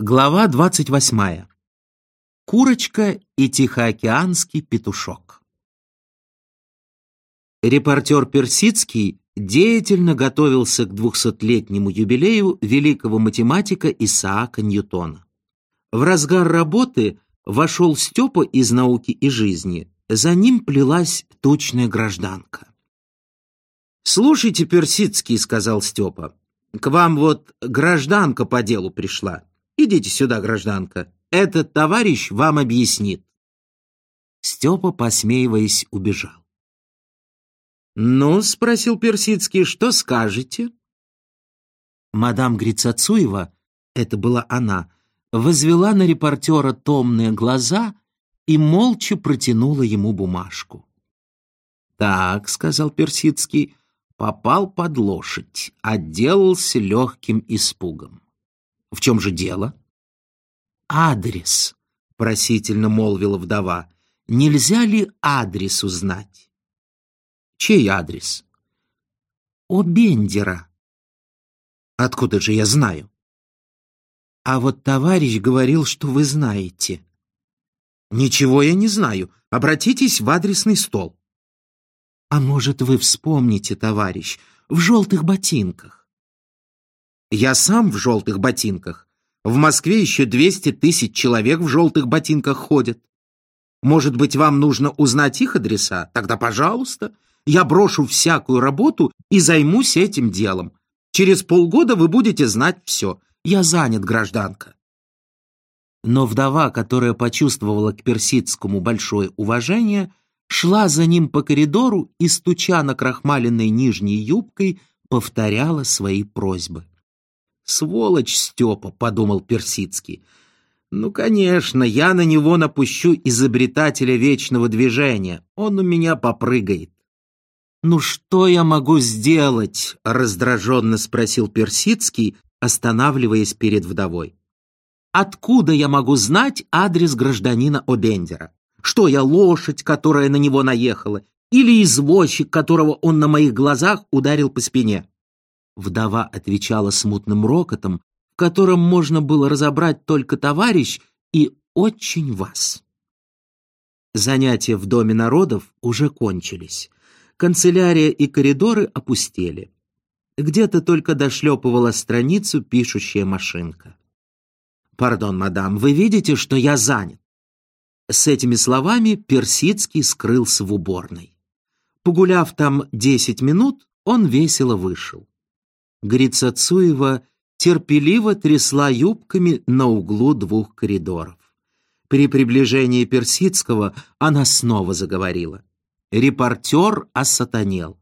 Глава 28. Курочка и Тихоокеанский петушок. Репортер Персидский деятельно готовился к двухсотлетнему юбилею великого математика Исаака Ньютона. В разгар работы вошел Степа из науки и жизни, за ним плелась тучная гражданка. «Слушайте, Персидский», — сказал Степа, — «к вам вот гражданка по делу пришла». Идите сюда, гражданка. Этот товарищ вам объяснит. Степа, посмеиваясь, убежал. «Ну, — спросил Персидский, — что скажете?» Мадам Грицацуева, это была она, возвела на репортера томные глаза и молча протянула ему бумажку. «Так», — сказал Персидский, — попал под лошадь, отделался легким испугом. В чем же дело? Адрес, просительно молвила вдова. Нельзя ли адрес узнать? Чей адрес? О Бендера. Откуда же я знаю? А вот товарищ говорил, что вы знаете. Ничего я не знаю. Обратитесь в адресный стол. А может, вы вспомните, товарищ, в желтых ботинках? Я сам в желтых ботинках. В Москве еще 200 тысяч человек в желтых ботинках ходят. Может быть, вам нужно узнать их адреса? Тогда, пожалуйста, я брошу всякую работу и займусь этим делом. Через полгода вы будете знать все. Я занят, гражданка. Но вдова, которая почувствовала к Персидскому большое уважение, шла за ним по коридору и, стуча на крахмаленной нижней юбкой, повторяла свои просьбы. «Сволочь Степа», — подумал Персидский. «Ну, конечно, я на него напущу изобретателя вечного движения. Он у меня попрыгает». «Ну что я могу сделать?» — раздраженно спросил Персидский, останавливаясь перед вдовой. «Откуда я могу знать адрес гражданина Обендера? Что я, лошадь, которая на него наехала, или извозчик, которого он на моих глазах ударил по спине?» Вдова отвечала смутным рокотом, в котором можно было разобрать только товарищ и очень вас. Занятия в Доме народов уже кончились. Канцелярия и коридоры опустели. Где-то только дошлепывала страницу пишущая машинка. «Пардон, мадам, вы видите, что я занят?» С этими словами Персидский скрылся в уборной. Погуляв там десять минут, он весело вышел. Грицацуева терпеливо трясла юбками на углу двух коридоров. При приближении Персидского она снова заговорила. Репортер осатанел.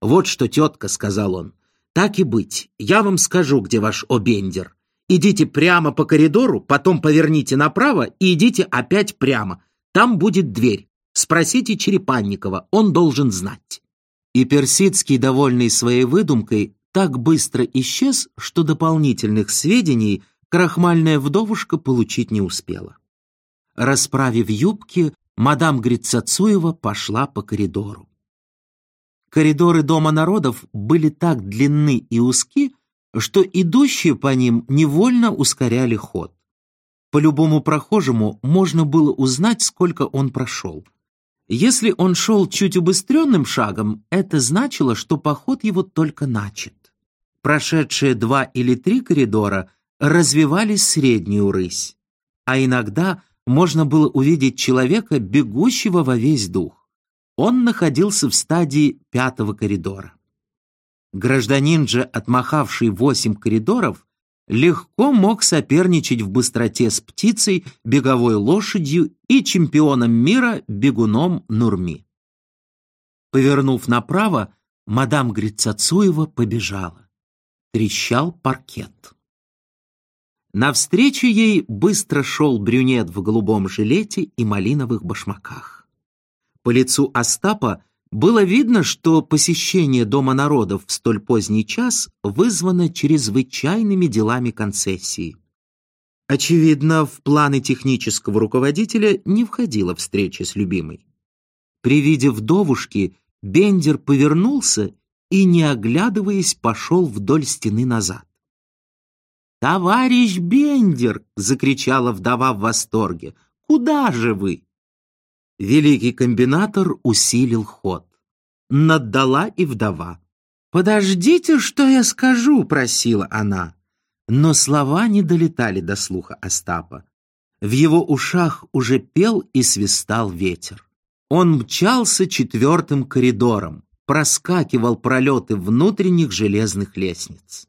«Вот что, тетка», — сказал он, — «так и быть, я вам скажу, где ваш обендер. Идите прямо по коридору, потом поверните направо и идите опять прямо. Там будет дверь. Спросите Черепанникова, он должен знать». И Персидский, довольный своей выдумкой, так быстро исчез, что дополнительных сведений крахмальная вдовушка получить не успела. Расправив юбки, мадам Грицацуева пошла по коридору. Коридоры Дома народов были так длинны и узки, что идущие по ним невольно ускоряли ход. По любому прохожему можно было узнать, сколько он прошел. Если он шел чуть убыстренным шагом, это значило, что поход его только начат прошедшие два или три коридора развивались среднюю рысь, а иногда можно было увидеть человека, бегущего во весь дух. Он находился в стадии пятого коридора. Гражданин же, отмахавший восемь коридоров, легко мог соперничать в быстроте с птицей, беговой лошадью и чемпионом мира бегуном Нурми. Повернув направо, мадам Грицацуева побежала трещал паркет. Навстречу ей быстро шел брюнет в голубом жилете и малиновых башмаках. По лицу Остапа было видно, что посещение Дома народов в столь поздний час вызвано чрезвычайными делами концессии. Очевидно, в планы технического руководителя не входила встреча с любимой. При виде вдовушки Бендер повернулся и, не оглядываясь, пошел вдоль стены назад. «Товарищ Бендер!» — закричала вдова в восторге. «Куда же вы?» Великий комбинатор усилил ход. Наддала и вдова. «Подождите, что я скажу», — просила она. Но слова не долетали до слуха Остапа. В его ушах уже пел и свистал ветер. Он мчался четвертым коридором, проскакивал пролеты внутренних железных лестниц.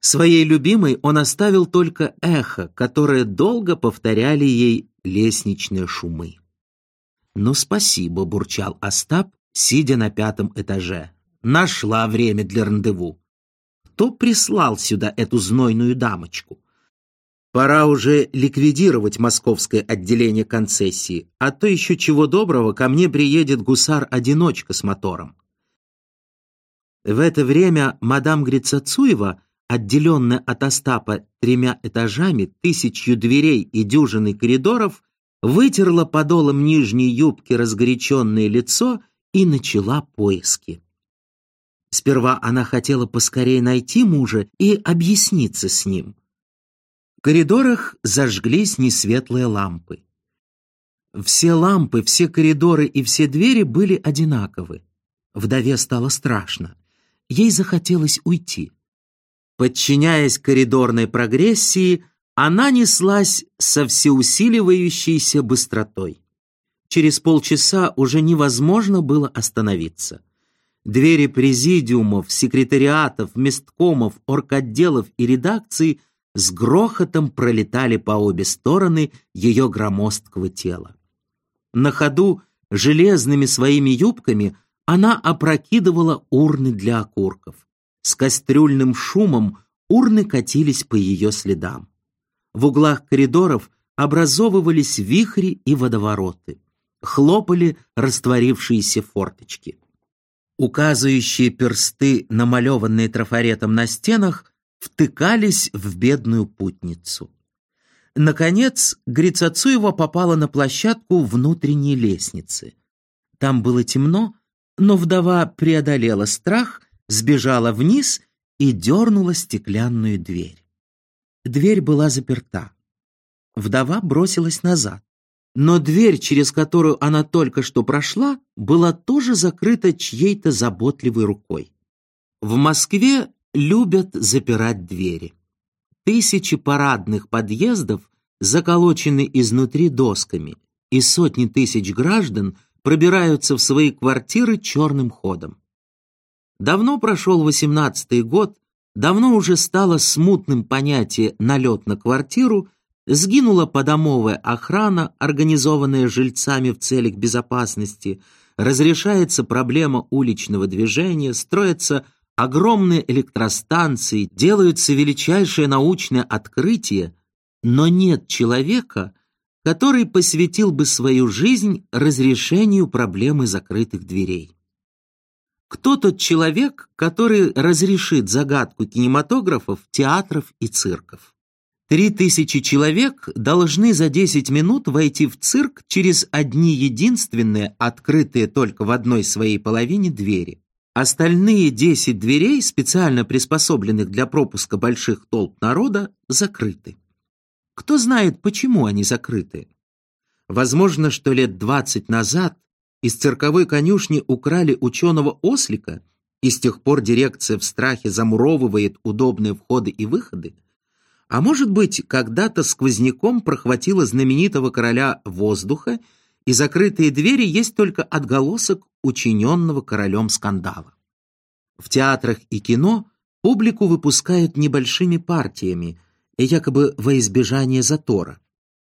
Своей любимой он оставил только эхо, которое долго повторяли ей лестничные шумы. «Ну, спасибо», — бурчал Остап, сидя на пятом этаже. «Нашла время для рандеву. Кто прислал сюда эту знойную дамочку?» Пора уже ликвидировать московское отделение концессии, а то еще чего доброго ко мне приедет гусар-одиночка с мотором. В это время мадам Грицацуева, отделенная от Остапа тремя этажами, тысячью дверей и дюжиной коридоров, вытерла подолом нижней юбки разгоряченное лицо и начала поиски. Сперва она хотела поскорее найти мужа и объясниться с ним. В коридорах зажглись несветлые лампы. Все лампы, все коридоры и все двери были одинаковы. Вдове стало страшно. Ей захотелось уйти. Подчиняясь коридорной прогрессии, она неслась со всеусиливающейся быстротой. Через полчаса уже невозможно было остановиться. Двери президиумов, секретариатов, месткомов, орготделов и редакций с грохотом пролетали по обе стороны ее громоздкого тела. На ходу железными своими юбками она опрокидывала урны для окурков. С кастрюльным шумом урны катились по ее следам. В углах коридоров образовывались вихри и водовороты. Хлопали растворившиеся форточки. Указывающие персты, намалеванные трафаретом на стенах, втыкались в бедную путницу. Наконец, Грицацуева попала на площадку внутренней лестницы. Там было темно, но вдова преодолела страх, сбежала вниз и дернула стеклянную дверь. Дверь была заперта. Вдова бросилась назад. Но дверь, через которую она только что прошла, была тоже закрыта чьей-то заботливой рукой. В Москве любят запирать двери. Тысячи парадных подъездов заколочены изнутри досками, и сотни тысяч граждан пробираются в свои квартиры черным ходом. Давно прошел восемнадцатый год, Давно уже стало смутным понятие «налет на квартиру», сгинула подомовая охрана, организованная жильцами в целях безопасности, разрешается проблема уличного движения, строятся огромные электростанции, делаются величайшие научные открытия, но нет человека, который посвятил бы свою жизнь разрешению проблемы закрытых дверей. Кто тот человек, который разрешит загадку кинематографов, театров и цирков? Три тысячи человек должны за 10 минут войти в цирк через одни единственные, открытые только в одной своей половине двери. Остальные 10 дверей, специально приспособленных для пропуска больших толп народа, закрыты. Кто знает, почему они закрыты? Возможно, что лет 20 назад из цирковой конюшни украли ученого ослика, и с тех пор дирекция в страхе замуровывает удобные входы и выходы? А может быть, когда-то сквозняком прохватила знаменитого короля воздуха, и закрытые двери есть только отголосок учиненного королем скандала. В театрах и кино публику выпускают небольшими партиями, якобы во избежание затора.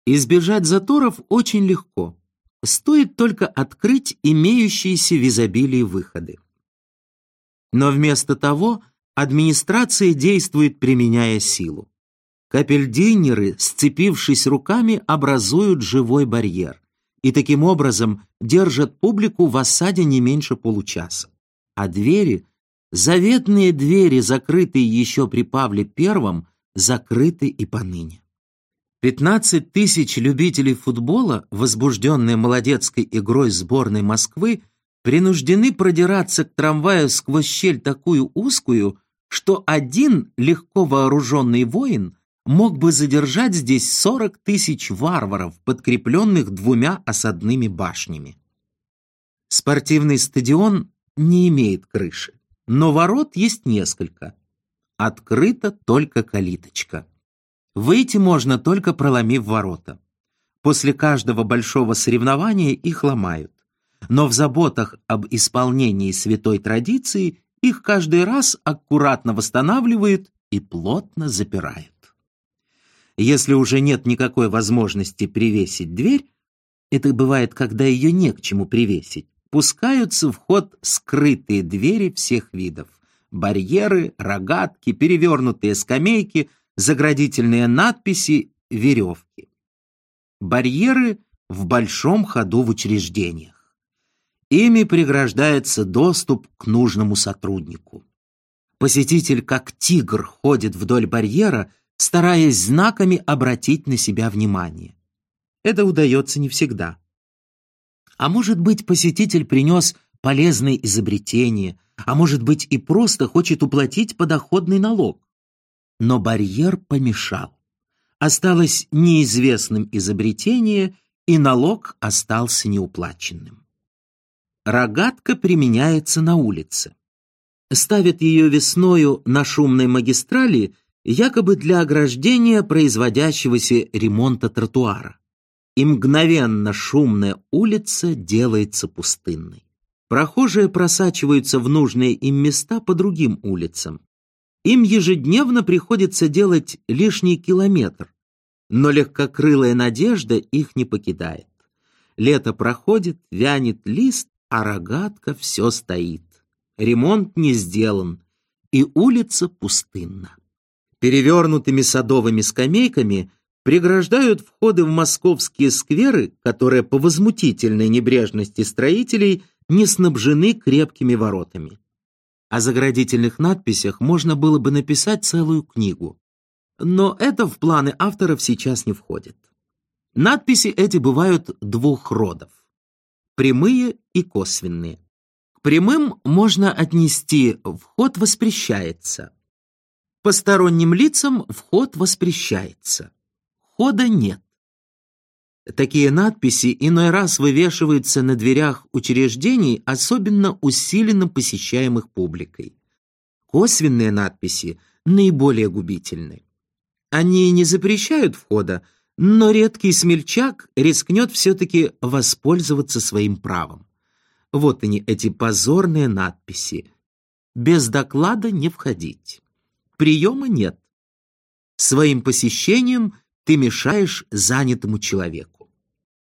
Избежать заторов очень легко. Стоит только открыть имеющиеся в изобилии выходы. Но вместо того администрация действует, применяя силу. Капельдинеры, сцепившись руками, образуют живой барьер и таким образом держат публику в осаде не меньше получаса. А двери, заветные двери, закрытые еще при Павле I, закрыты и поныне. 15 тысяч любителей футбола, возбужденные молодецкой игрой сборной Москвы, принуждены продираться к трамваю сквозь щель такую узкую, что один легко вооруженный воин мог бы задержать здесь 40 тысяч варваров, подкрепленных двумя осадными башнями. Спортивный стадион не имеет крыши, но ворот есть несколько. Открыта только калиточка. Выйти можно только проломив ворота. После каждого большого соревнования их ломают. Но в заботах об исполнении святой традиции их каждый раз аккуратно восстанавливают и плотно запирают. Если уже нет никакой возможности привесить дверь, это бывает, когда ее не к чему привесить, пускаются в ход скрытые двери всех видов. Барьеры, рогатки, перевернутые скамейки, заградительные надписи, веревки. Барьеры в большом ходу в учреждениях. Ими преграждается доступ к нужному сотруднику. Посетитель как тигр ходит вдоль барьера, стараясь знаками обратить на себя внимание. Это удается не всегда. А может быть, посетитель принес полезное изобретение, а может быть и просто хочет уплатить подоходный налог. Но барьер помешал. Осталось неизвестным изобретение, и налог остался неуплаченным. Рогатка применяется на улице. Ставят ее весною на шумной магистрали якобы для ограждения производящегося ремонта тротуара. И мгновенно шумная улица делается пустынной. Прохожие просачиваются в нужные им места по другим улицам. Им ежедневно приходится делать лишний километр, но легкокрылая надежда их не покидает. Лето проходит, вянет лист, а рогатка все стоит. Ремонт не сделан, и улица пустынна перевернутыми садовыми скамейками преграждают входы в московские скверы, которые по возмутительной небрежности строителей не снабжены крепкими воротами. О заградительных надписях можно было бы написать целую книгу. Но это в планы авторов сейчас не входит. Надписи эти бывают двух родов – прямые и косвенные. К прямым можно отнести «вход воспрещается», Посторонним лицам вход воспрещается. Хода нет. Такие надписи иной раз вывешиваются на дверях учреждений, особенно усиленно посещаемых публикой. Косвенные надписи наиболее губительны. Они не запрещают входа, но редкий смельчак рискнет все-таки воспользоваться своим правом. Вот они, эти позорные надписи. Без доклада не входить приема нет. Своим посещением ты мешаешь занятому человеку.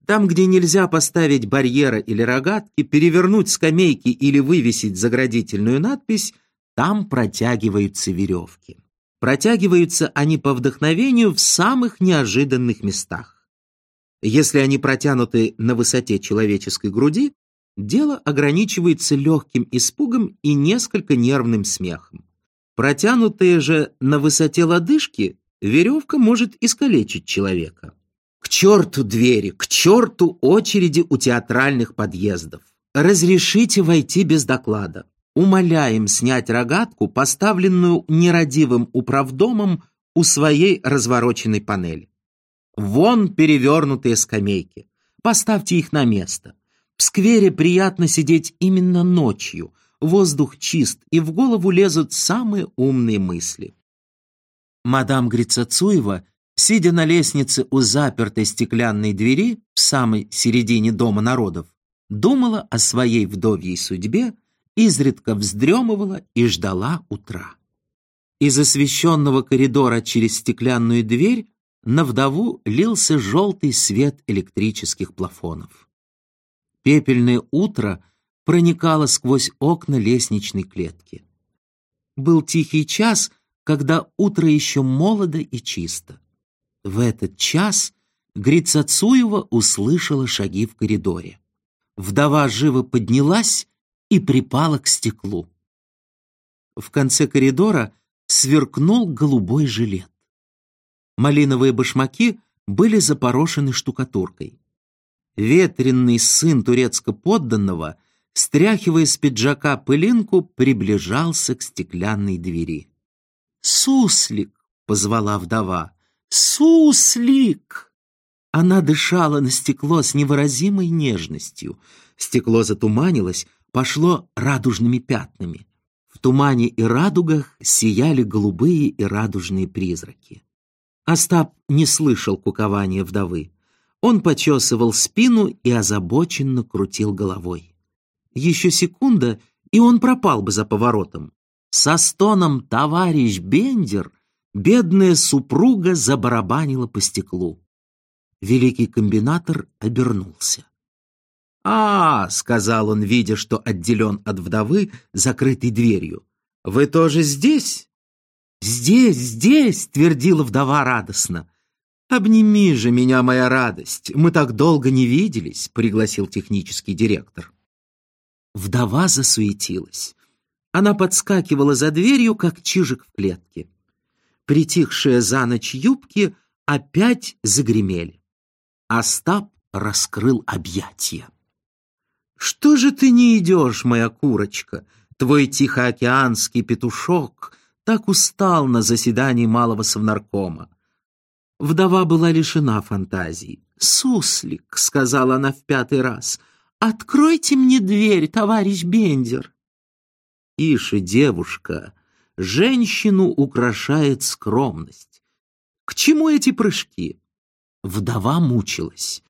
Там, где нельзя поставить барьера или рогатки, перевернуть скамейки или вывесить заградительную надпись, там протягиваются веревки. Протягиваются они по вдохновению в самых неожиданных местах. Если они протянуты на высоте человеческой груди, дело ограничивается легким испугом и несколько нервным смехом. Протянутые же на высоте лодыжки, веревка может искалечить человека. К черту двери, к черту очереди у театральных подъездов. Разрешите войти без доклада. Умоляем снять рогатку, поставленную нерадивым управдомом у своей развороченной панели. Вон перевернутые скамейки. Поставьте их на место. В сквере приятно сидеть именно ночью – воздух чист, и в голову лезут самые умные мысли. Мадам Грицацуева, сидя на лестнице у запертой стеклянной двери в самой середине Дома народов, думала о своей вдовьей судьбе, изредка вздремывала и ждала утра. Из освещенного коридора через стеклянную дверь на вдову лился желтый свет электрических плафонов. Пепельное утро проникала сквозь окна лестничной клетки. Был тихий час, когда утро еще молодо и чисто. В этот час Грицацуева услышала шаги в коридоре. Вдова живо поднялась и припала к стеклу. В конце коридора сверкнул голубой жилет. Малиновые башмаки были запорошены штукатуркой. Ветренный сын турецко-подданного — стряхивая с пиджака пылинку, приближался к стеклянной двери. «Суслик!» — позвала вдова. «Суслик!» Она дышала на стекло с невыразимой нежностью. Стекло затуманилось, пошло радужными пятнами. В тумане и радугах сияли голубые и радужные призраки. Остап не слышал кукования вдовы. Он почесывал спину и озабоченно крутил головой. Еще секунда, и он пропал бы за поворотом. Со стоном «Товарищ Бендер» бедная супруга забарабанила по стеклу. Великий комбинатор обернулся. «А, — сказал он, видя, что отделен от вдовы, закрытой дверью, — вы тоже здесь?» «Здесь, здесь!» — твердила вдова радостно. «Обними же меня, моя радость! Мы так долго не виделись!» — пригласил технический директор. Вдова засуетилась. Она подскакивала за дверью, как чижик в клетке. Притихшие за ночь юбки опять загремели. Остап раскрыл объятия. «Что же ты не идешь, моя курочка? Твой тихоокеанский петушок так устал на заседании малого совнаркома. Вдова была лишена фантазии. «Суслик», — сказала она в пятый раз, — «откройте мне дверь, товарищ Бендер». Ише, девушка, женщину украшает скромность. К чему эти прыжки? Вдова мучилась.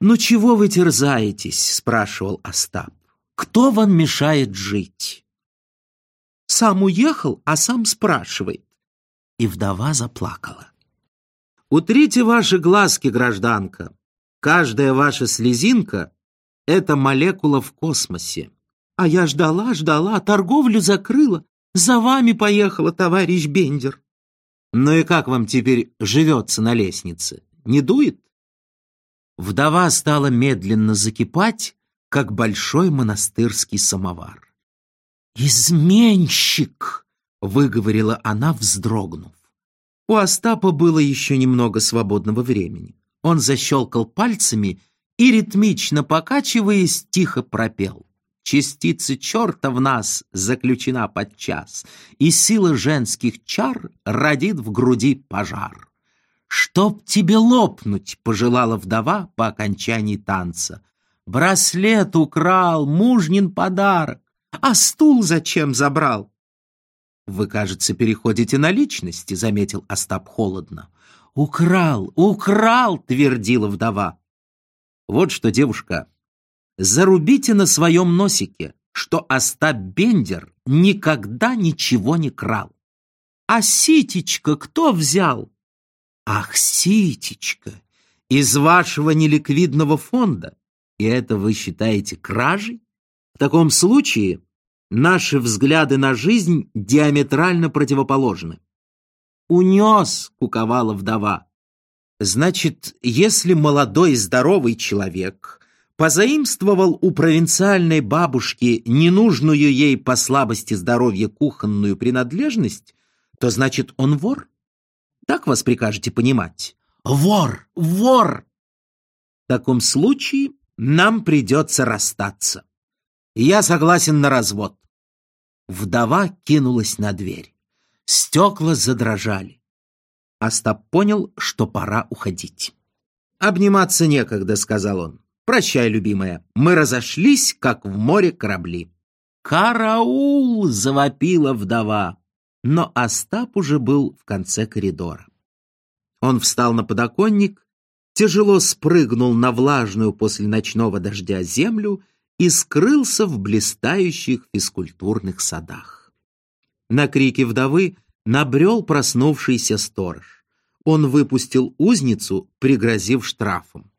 «Ну чего вы терзаетесь?» — спрашивал Остап. «Кто вам мешает жить?» Сам уехал, а сам спрашивает. И вдова заплакала. Утрите ваши глазки, гражданка. Каждая ваша слезинка — это молекула в космосе. А я ждала, ждала, торговлю закрыла. За вами поехала, товарищ Бендер. Ну и как вам теперь живется на лестнице? Не дует? Вдова стала медленно закипать, как большой монастырский самовар. «Изменщик!» — выговорила она, вздрогнув. У Остапа было еще немного свободного времени. Он защелкал пальцами и, ритмично покачиваясь, тихо пропел. Частица черта в нас заключена подчас, и сила женских чар родит в груди пожар. «Чтоб тебе лопнуть!» — пожелала вдова по окончании танца. «Браслет украл, мужнин подарок, а стул зачем забрал?» «Вы, кажется, переходите на личности», — заметил Остап холодно. «Украл, украл!» — твердила вдова. «Вот что, девушка, зарубите на своем носике, что Остап Бендер никогда ничего не крал. А Ситечка кто взял?» «Ах, Ситечка, из вашего неликвидного фонда. И это вы считаете кражей? В таком случае Наши взгляды на жизнь диаметрально противоположны. «Унес!» — куковала вдова. Значит, если молодой здоровый человек позаимствовал у провинциальной бабушки ненужную ей по слабости здоровья кухонную принадлежность, то значит он вор? Так вас прикажете понимать? Вор! Вор! В таком случае нам придется расстаться. Я согласен на развод. Вдова кинулась на дверь. Стекла задрожали. Остап понял, что пора уходить. «Обниматься некогда», — сказал он. «Прощай, любимая, мы разошлись, как в море корабли». «Караул!» — завопила вдова. Но Остап уже был в конце коридора. Он встал на подоконник, тяжело спрыгнул на влажную после ночного дождя землю и скрылся в блистающих физкультурных садах. На крики вдовы набрел проснувшийся сторож. Он выпустил узницу, пригрозив штрафом.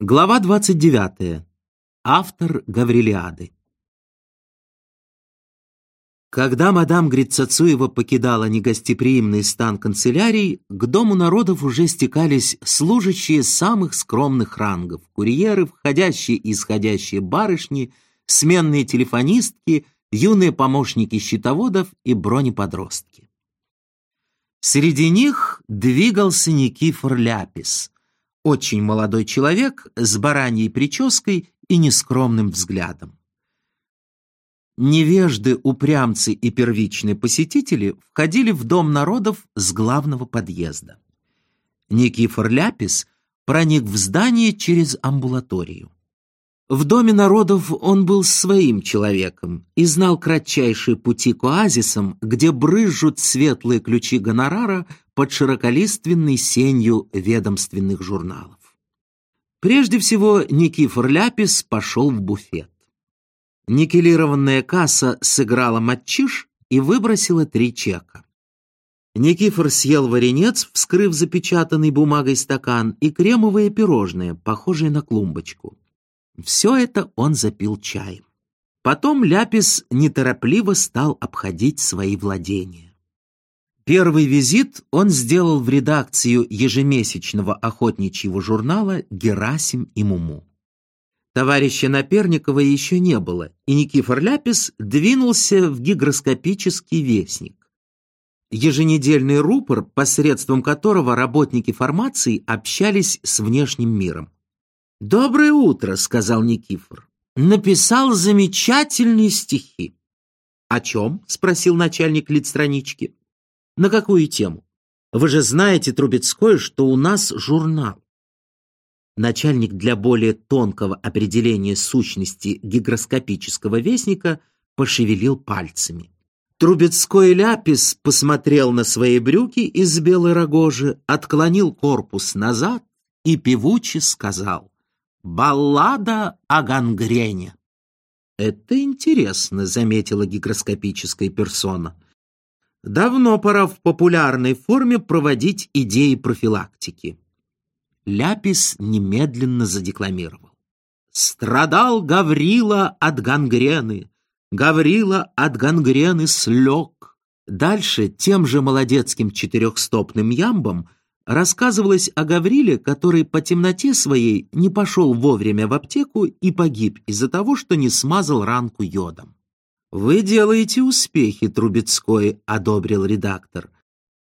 Глава 29. Автор Гаврилиады. Когда мадам Грицацуева покидала негостеприимный стан канцелярий, к Дому народов уже стекались служащие самых скромных рангов, курьеры, входящие и исходящие барышни, сменные телефонистки, юные помощники счетоводов и бронеподростки. Среди них двигался Никифор Ляпис, очень молодой человек с бараньей прической и нескромным взглядом. Невежды, упрямцы и первичные посетители входили в Дом народов с главного подъезда. Никифор Ляпис проник в здание через амбулаторию. В Доме народов он был своим человеком и знал кратчайшие пути к оазисам, где брызжут светлые ключи гонорара под широколиственной сенью ведомственных журналов. Прежде всего Никифор Ляпис пошел в буфет. Никелированная касса сыграла матчиш и выбросила три чека. Никифор съел варенец, вскрыв запечатанный бумагой стакан, и кремовое пирожное, похожее на клумбочку. Все это он запил чаем. Потом Ляпис неторопливо стал обходить свои владения. Первый визит он сделал в редакцию ежемесячного охотничьего журнала «Герасим и Муму». Товарища Наперникова еще не было, и Никифор Ляпис двинулся в гигроскопический вестник. Еженедельный рупор, посредством которого работники формации общались с внешним миром. «Доброе утро», — сказал Никифор. «Написал замечательные стихи». «О чем?» — спросил начальник литстранички. «На какую тему? Вы же знаете, Трубецкой, что у нас журнал». Начальник для более тонкого определения сущности гигроскопического вестника пошевелил пальцами. Трубецкой ляпис посмотрел на свои брюки из белой рогожи, отклонил корпус назад и певуче сказал — Баллада о гангрене. Это интересно, заметила гигроскопическая персона. Давно пора в популярной форме проводить идеи профилактики. Ляпис немедленно задекламировал. Страдал Гаврила от гангрены, Гаврила от гангрены слег. Дальше тем же молодецким четырехстопным ямбом рассказывалось о Гавриле, который по темноте своей не пошел вовремя в аптеку и погиб из-за того, что не смазал ранку йодом. «Вы делаете успехи, Трубецкой», — одобрил редактор.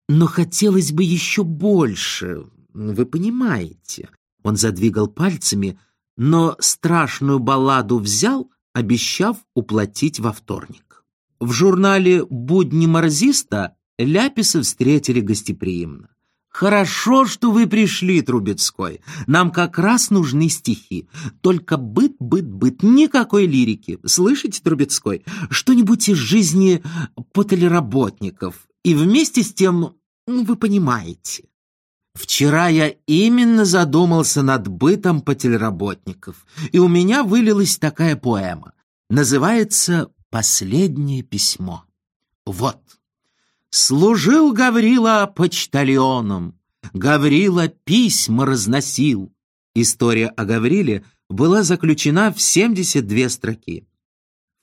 «Но хотелось бы еще больше, вы понимаете». Он задвигал пальцами, но страшную балладу взял, обещав уплатить во вторник. В журнале «Будни марзиста» Ляписа встретили гостеприимно. «Хорошо, что вы пришли, Трубецкой. Нам как раз нужны стихи. Только быт, быт, быт, никакой лирики. Слышите, Трубецкой? Что-нибудь из жизни потелеработников. И вместе с тем, ну, вы понимаете». Вчера я именно задумался над бытом потелеработников, и у меня вылилась такая поэма. Называется «Последнее письмо». Вот. Служил Гаврила почтальоном, Гаврила письма разносил. История о Гавриле была заключена в 72 строки.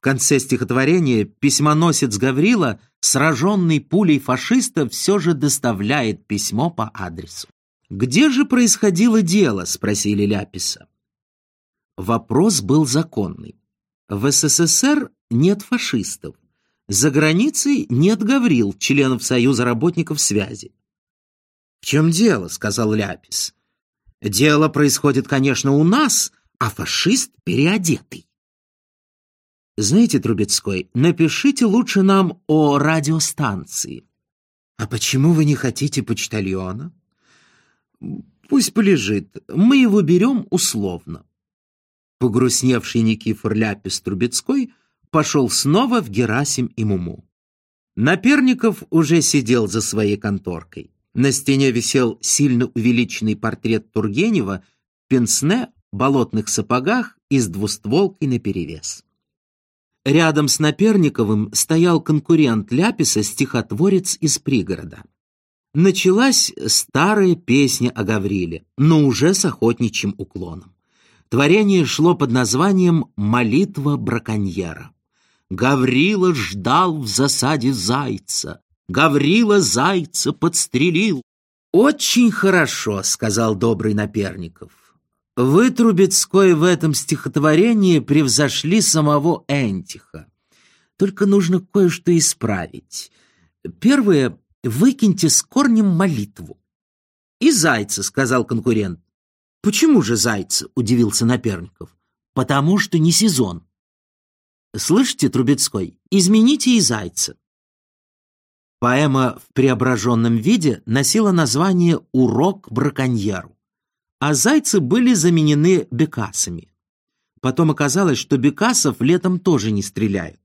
В конце стихотворения письмоносец Гаврила, сраженный пулей фашиста, все же доставляет письмо по адресу. «Где же происходило дело?» – спросили Ляписа. Вопрос был законный. В СССР нет фашистов. За границей нет Гаврил, членов Союза работников связи. «В чем дело?» — сказал Ляпис. «Дело происходит, конечно, у нас, а фашист переодетый». «Знаете, Трубецкой, напишите лучше нам о радиостанции». «А почему вы не хотите почтальона?» «Пусть полежит, мы его берем условно». Погрустневший Никифор Ляпис Трубецкой — пошел снова в Герасим и Муму. Наперников уже сидел за своей конторкой. На стене висел сильно увеличенный портрет Тургенева в пенсне, болотных сапогах и с двустволкой наперевес. Рядом с Наперниковым стоял конкурент Ляписа, стихотворец из пригорода. Началась старая песня о Гавриле, но уже с охотничьим уклоном. Творение шло под названием «Молитва браконьера». Гаврила ждал в засаде зайца. Гаврила зайца подстрелил. «Очень хорошо», — сказал добрый Наперников. «Вы, Трубецкой, в этом стихотворении превзошли самого Энтиха. Только нужно кое-что исправить. Первое — выкиньте с корнем молитву». «И зайца», — сказал конкурент. «Почему же зайца?» — удивился Наперников. потому что не сезон. Слышите, Трубецкой, измените и зайца. Поэма в преображенном виде носила название «Урок браконьеру», а зайцы были заменены бекасами. Потом оказалось, что бекасов летом тоже не стреляют.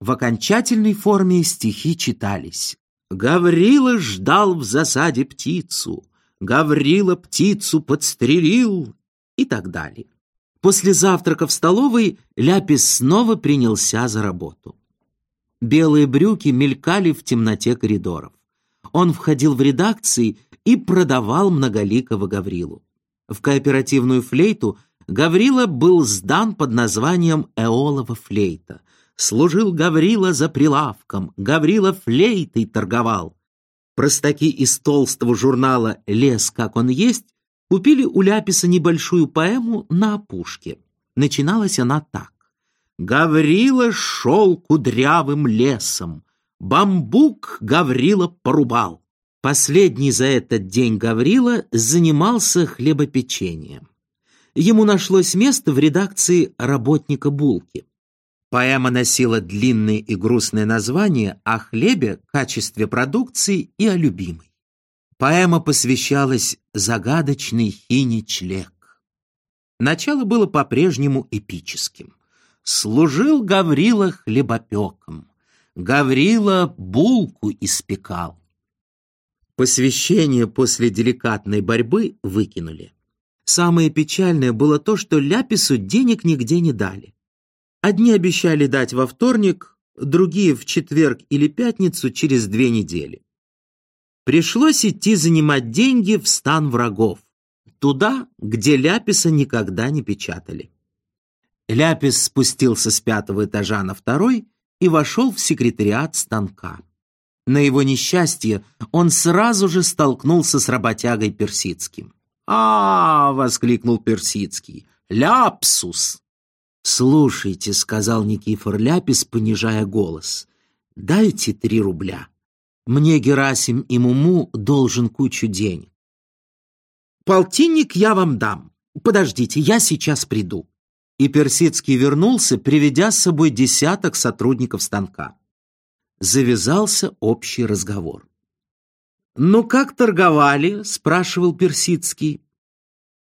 В окончательной форме стихи читались. «Гаврила ждал в засаде птицу, Гаврила птицу подстрелил» и так далее. После завтрака в столовой Ляпис снова принялся за работу. Белые брюки мелькали в темноте коридоров. Он входил в редакции и продавал многоликого Гаврилу. В кооперативную флейту Гаврила был сдан под названием «Эолова флейта». Служил Гаврила за прилавком, Гаврила флейтой торговал. Простаки из толстого журнала «Лес, как он есть» купили у Ляписа небольшую поэму на опушке. Начиналась она так. Гаврила шел кудрявым лесом, бамбук Гаврила порубал. Последний за этот день Гаврила занимался хлебопечением. Ему нашлось место в редакции работника Булки. Поэма носила длинное и грустное название о хлебе, качестве продукции и о любимой. Поэма посвящалась загадочной хине Члек. Начало было по-прежнему эпическим служил Гаврила хлебопеком. Гаврила булку испекал. Посвящение после деликатной борьбы выкинули. Самое печальное было то, что Ляпису денег нигде не дали. Одни обещали дать во вторник, другие в четверг или пятницу через две недели. Пришлось идти занимать деньги в стан врагов, туда, где Ляписа никогда не печатали. Ляпис спустился с пятого этажа на второй и вошел в секретариат станка. На его несчастье он сразу же столкнулся с работягой Персидским. «А, -а, -а воскликнул Персидский, — ляпсус!» «Слушайте», — сказал Никифор Ляпис, понижая голос, — «дайте три рубля. Мне Герасим и Муму должен кучу денег». «Полтинник я вам дам. Подождите, я сейчас приду» и Персидский вернулся, приведя с собой десяток сотрудников станка. Завязался общий разговор. «Ну как торговали?» — спрашивал Персидский.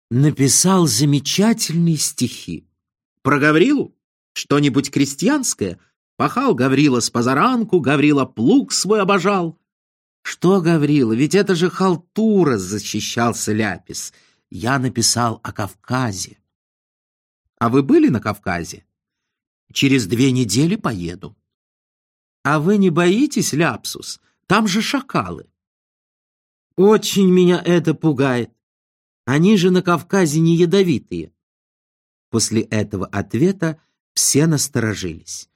Написал замечательные стихи. «Про Гаврилу? Что-нибудь крестьянское? Пахал Гаврила с позаранку, Гаврила плуг свой обожал». «Что Гаврила? Ведь это же халтура!» — защищался Ляпис. «Я написал о Кавказе». А вы были на Кавказе? Через две недели поеду. А вы не боитесь, Ляпсус? Там же шакалы. Очень меня это пугает. Они же на Кавказе не ядовитые. После этого ответа все насторожились.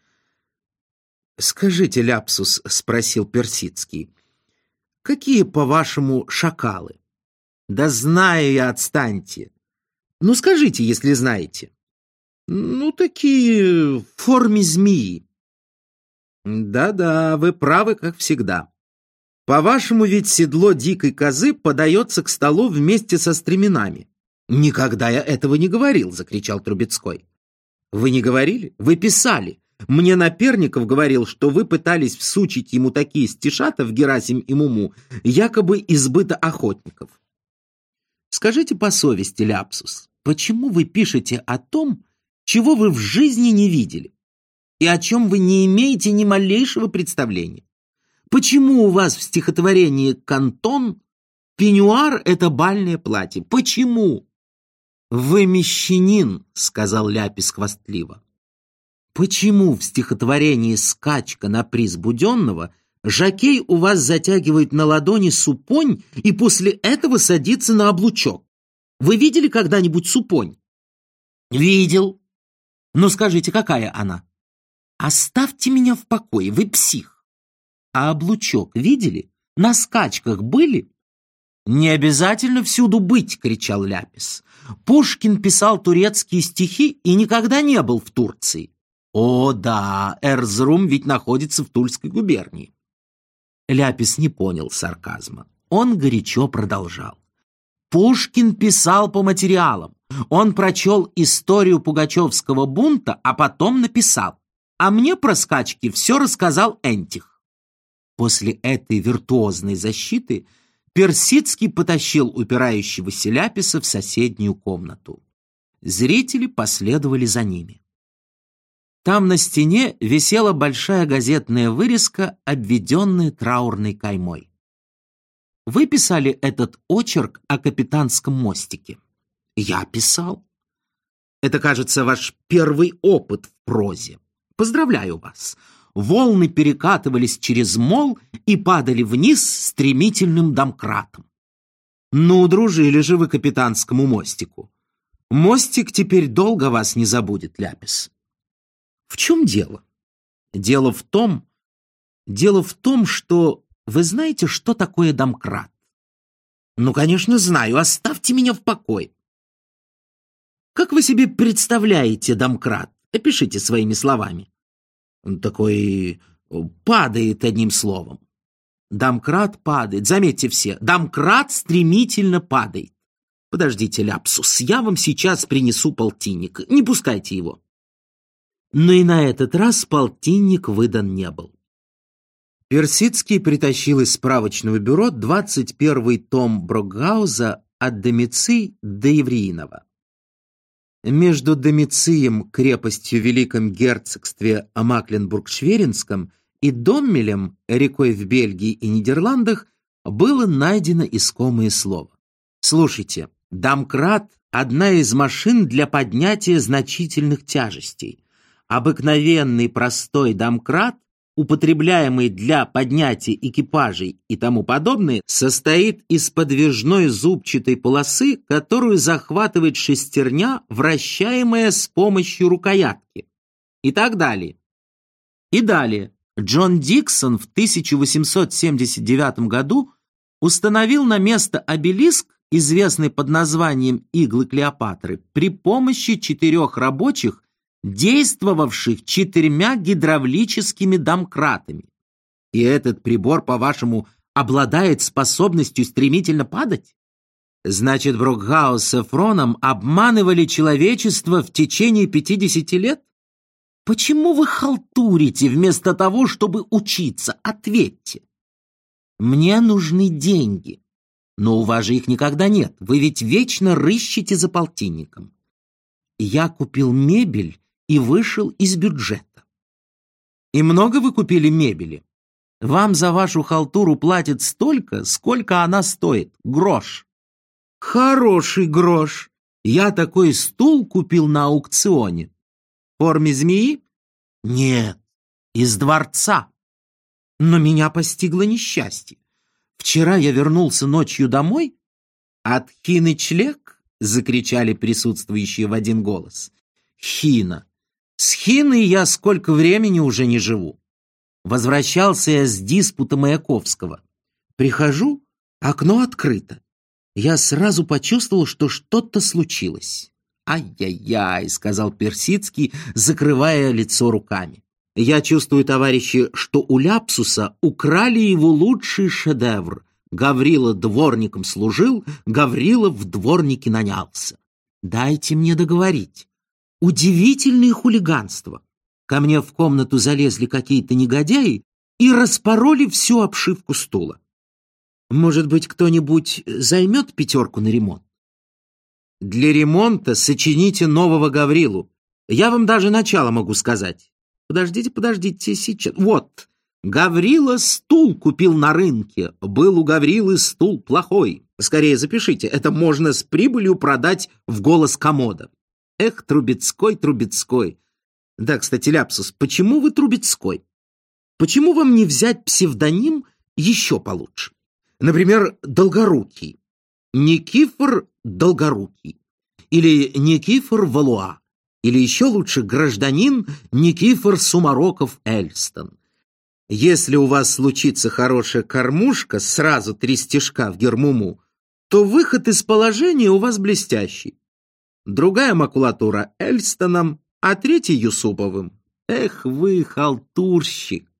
«Скажите, Ляпсус», — спросил Персидский, — «какие, по-вашему, шакалы?» «Да знаю я, отстаньте. Ну, скажите, если знаете». Ну, такие в форме змеи. Да-да, вы правы, как всегда. По-вашему, ведь седло дикой козы подается к столу вместе со стременами. Никогда я этого не говорил, закричал Трубецкой. Вы не говорили? Вы писали. Мне Наперников говорил, что вы пытались всучить ему такие стишата в Герасим и Муму, якобы избыта охотников. Скажите по совести, Ляпсус, почему вы пишете о том, чего вы в жизни не видели и о чем вы не имеете ни малейшего представления. Почему у вас в стихотворении «Кантон» пеньюар — это бальное платье? Почему? «Вы мещанин», — сказал Ляпис хвастливо. Почему в стихотворении «Скачка на приз Буденного» Жакей у вас затягивает на ладони супонь и после этого садится на облучок? Вы видели когда-нибудь супонь? Видел, ну скажите, какая она? Оставьте меня в покое, вы псих. А облучок видели? На скачках были? Не обязательно всюду быть, кричал Ляпис. Пушкин писал турецкие стихи и никогда не был в Турции. О, да, Эрзрум ведь находится в Тульской губернии. Ляпис не понял сарказма. Он горячо продолжал. Пушкин писал по материалам. Он прочел историю Пугачевского бунта, а потом написал. А мне про скачки все рассказал Энтих. После этой виртуозной защиты Персидский потащил упирающегося Ляписа в соседнюю комнату. Зрители последовали за ними. Там на стене висела большая газетная вырезка, обведенная траурной каймой. Вы писали этот очерк о капитанском мостике? Я писал. Это, кажется, ваш первый опыт в прозе. Поздравляю вас. Волны перекатывались через мол и падали вниз стремительным домкратом. Ну, дружили же вы капитанскому мостику. Мостик теперь долго вас не забудет, Ляпис. В чем дело? Дело в том, дело в том, что вы знаете, что такое домкрат? Ну, конечно, знаю. Оставьте меня в покое. Как вы себе представляете домкрат? Опишите своими словами. Такой падает одним словом. Домкрат падает. Заметьте все, домкрат стремительно падает. Подождите, Ляпсус, я вам сейчас принесу полтинник. Не пускайте его. Но и на этот раз полтинник выдан не был. Персидский притащил из справочного бюро 21-й том Брокгауза «От Домиций до Евреинова». Между Домицием, крепостью в Великом герцогстве Макленбург-Шверинском, и Доммелем, рекой в Бельгии и Нидерландах, было найдено искомое слово. Слушайте, домкрат – одна из машин для поднятия значительных тяжестей. Обыкновенный простой домкрат употребляемый для поднятия экипажей и тому подобное, состоит из подвижной зубчатой полосы, которую захватывает шестерня, вращаемая с помощью рукоятки. И так далее. И далее. Джон Диксон в 1879 году установил на место обелиск, известный под названием «Иглы Клеопатры», при помощи четырех рабочих действовавших четырьмя гидравлическими домкратами. И этот прибор, по-вашему, обладает способностью стремительно падать? Значит, Брокгаус с Эфроном обманывали человечество в течение 50 лет? Почему вы халтурите вместо того, чтобы учиться? Ответьте. Мне нужны деньги. Но у вас же их никогда нет. Вы ведь вечно рыщете за полтинником. Я купил мебель и вышел из бюджета. И много вы купили мебели? Вам за вашу халтуру платят столько, сколько она стоит. Грош. Хороший грош. Я такой стул купил на аукционе. В форме змеи? Нет, из дворца. Но меня постигло несчастье. Вчера я вернулся ночью домой. От хины члек? Закричали присутствующие в один голос. Хина. С Хиной я сколько времени уже не живу. Возвращался я с диспута Маяковского. Прихожу, окно открыто. Я сразу почувствовал, что что-то случилось. «Ай-яй-яй», — сказал Персидский, закрывая лицо руками. «Я чувствую, товарищи, что у Ляпсуса украли его лучший шедевр. Гаврила дворником служил, Гаврила в дворнике нанялся. Дайте мне договорить. Удивительное хулиганство. Ко мне в комнату залезли какие-то негодяи и распороли всю обшивку стула. Может быть, кто-нибудь займет пятерку на ремонт? Для ремонта сочините нового Гаврилу. Я вам даже начало могу сказать. Подождите, подождите, сейчас. Вот, Гаврила стул купил на рынке. Был у Гаврилы стул плохой. Скорее запишите, это можно с прибылью продать в голос комода. Эх, Трубецкой, Трубецкой. Да, кстати, Ляпсус, почему вы Трубецкой? Почему вам не взять псевдоним еще получше? Например, Долгорукий. Никифор Долгорукий. Или Никифор Валуа. Или еще лучше гражданин Никифор Сумароков-Эльстон. Если у вас случится хорошая кормушка, сразу три стежка в гермуму, то выход из положения у вас блестящий другая макулатура Эльстоном, а третья Юсуповым. Эх вы, халтурщик!